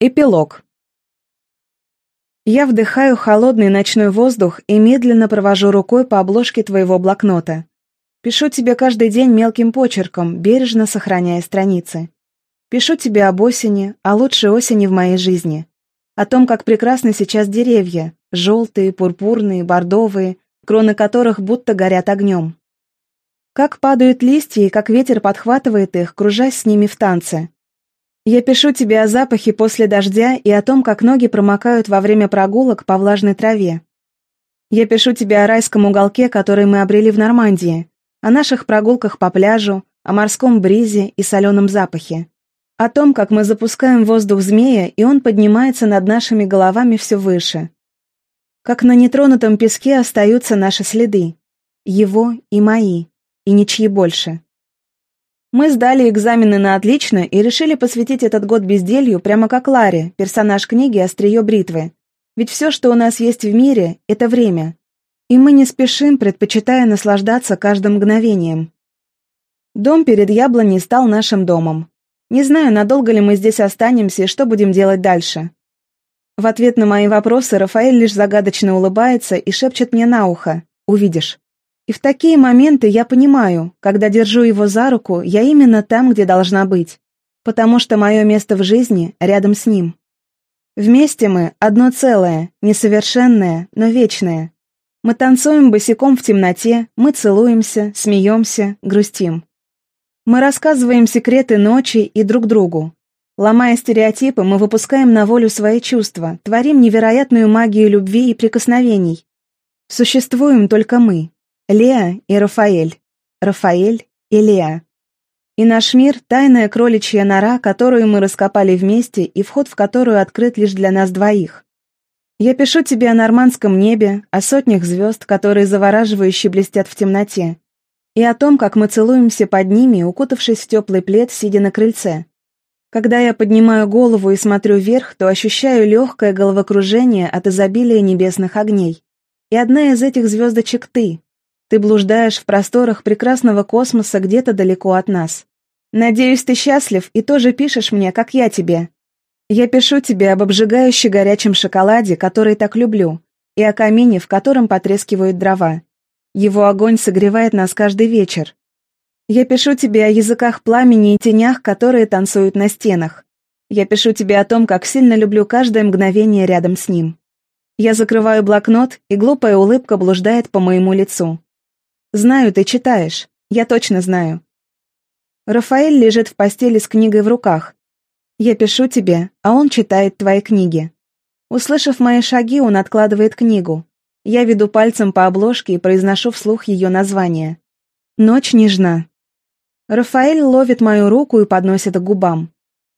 Эпилог. Я вдыхаю холодный ночной воздух и медленно провожу рукой по обложке твоего блокнота. Пишу тебе каждый день мелким почерком, бережно сохраняя страницы. Пишу тебе об осени, о лучшей осени в моей жизни. О том, как прекрасны сейчас деревья, желтые, пурпурные, бордовые, кроны которых будто горят огнем. Как падают листья и как ветер подхватывает их, кружась с ними в танце. Я пишу тебе о запахе после дождя и о том, как ноги промокают во время прогулок по влажной траве. Я пишу тебе о райском уголке, который мы обрели в Нормандии, о наших прогулках по пляжу, о морском бризе и соленом запахе. О том, как мы запускаем воздух змея, и он поднимается над нашими головами все выше. Как на нетронутом песке остаются наши следы. Его и мои, и ничьи больше. Мы сдали экзамены на отлично и решили посвятить этот год безделью прямо как Ларе, персонаж книги «Острие бритвы». Ведь все, что у нас есть в мире, — это время. И мы не спешим, предпочитая наслаждаться каждым мгновением. Дом перед яблоней стал нашим домом. Не знаю, надолго ли мы здесь останемся и что будем делать дальше. В ответ на мои вопросы Рафаэль лишь загадочно улыбается и шепчет мне на ухо «Увидишь». И в такие моменты я понимаю, когда держу его за руку, я именно там, где должна быть, потому что мое место в жизни рядом с ним. Вместе мы одно целое, несовершенное, но вечное. Мы танцуем босиком в темноте, мы целуемся, смеемся, грустим. Мы рассказываем секреты ночи и друг другу. Ломая стереотипы, мы выпускаем на волю свои чувства, творим невероятную магию любви и прикосновений. Существуем только мы, Леа и Рафаэль. Рафаэль и Леа. И наш мир — тайная кроличья нора, которую мы раскопали вместе и вход в которую открыт лишь для нас двоих. Я пишу тебе о нормандском небе, о сотнях звезд, которые завораживающе блестят в темноте, и о том, как мы целуемся под ними, укутавшись в теплый плед, сидя на крыльце. Когда я поднимаю голову и смотрю вверх, то ощущаю легкое головокружение от изобилия небесных огней. И одна из этих звездочек — ты, ты блуждаешь в просторах прекрасного космоса где-то далеко от нас. Надеюсь, ты счастлив и тоже пишешь мне, как я тебе. Я пишу тебе об обжигающе горячем шоколаде, который так люблю, и о камине, в котором потрескивают дрова. Его огонь согревает нас каждый вечер. Я пишу тебе о языках пламени и тенях, которые танцуют на стенах. Я пишу тебе о том, как сильно люблю каждое мгновение рядом с ним. Я закрываю блокнот, и глупая улыбка блуждает по моему лицу. Знаю, ты читаешь. Я точно знаю. Рафаэль лежит в постели с книгой в руках. Я пишу тебе, а он читает твои книги. Услышав мои шаги, он откладывает книгу. Я веду пальцем по обложке и произношу вслух ее название. «Ночь нежна». Рафаэль ловит мою руку и подносит к губам.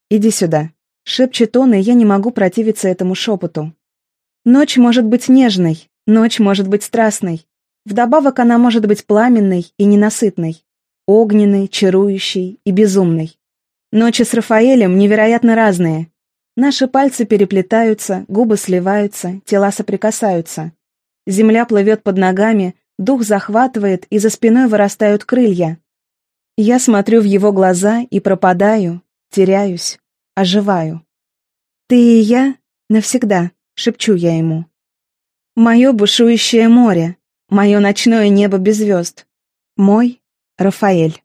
«Иди сюда», — шепчет он, и я не могу противиться этому шепоту. Ночь может быть нежной, ночь может быть страстной, Вдобавок она может быть пламенной и ненасытной, огненной, чарующей и безумной. Ночи с Рафаэлем невероятно разные. Наши пальцы переплетаются, губы сливаются, тела соприкасаются. Земля плывет под ногами, дух захватывает, и за спиной вырастают крылья. Я смотрю в его глаза и пропадаю, теряюсь, оживаю. «Ты и я навсегда», — шепчу я ему. «Мое бушующее море, Мое ночное небо без звезд. Мой Рафаэль.